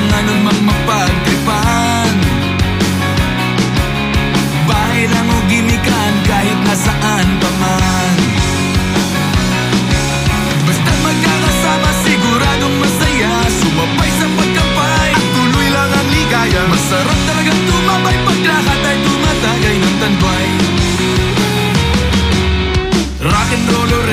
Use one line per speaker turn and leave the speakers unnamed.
Kailangan naman mapagtripan Bahay lang o gimikan kahit nasaan pa man. Basta magkakasama siguradong masaya. Sumabay sa pagkampay At
tuloy lang ang ligaya.
Masarap talagang tumabay Paglakad ay tumatagay ng tanbay. Rock and roll